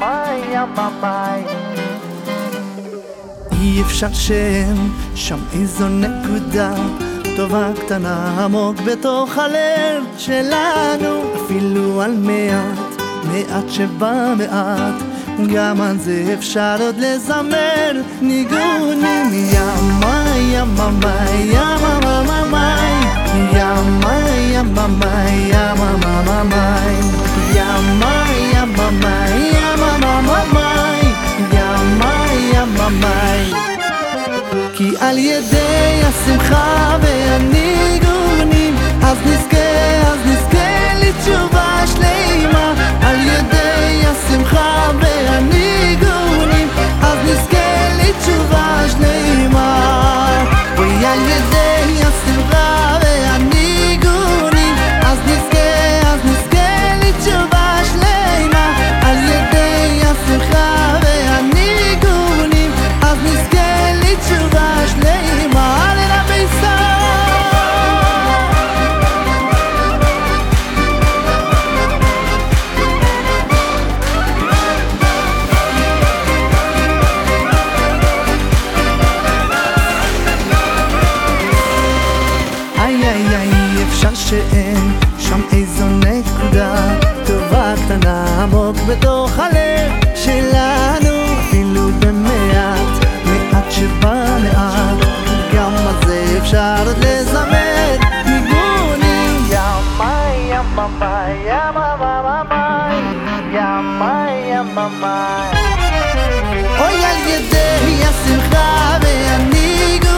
יממי אי אפשר שאין שם איזו נקודה טובה קטנה עמוק בתוך הלב שלנו. אפילו על מעט, מעט שבמעט גם על זה אפשר עוד לזמר ניגונים. ימה יממה על ידי השמחה והניגונים שם איזו נקודה טובה קטנה עמוק בתוך הלב שלנו. אפילו במעט, מעט שבמעט גם על זה אפשר עוד לזמר ניגונים ימה ימה ימה ימה ימה ימה ימה אוי על ידי השמחה והניגון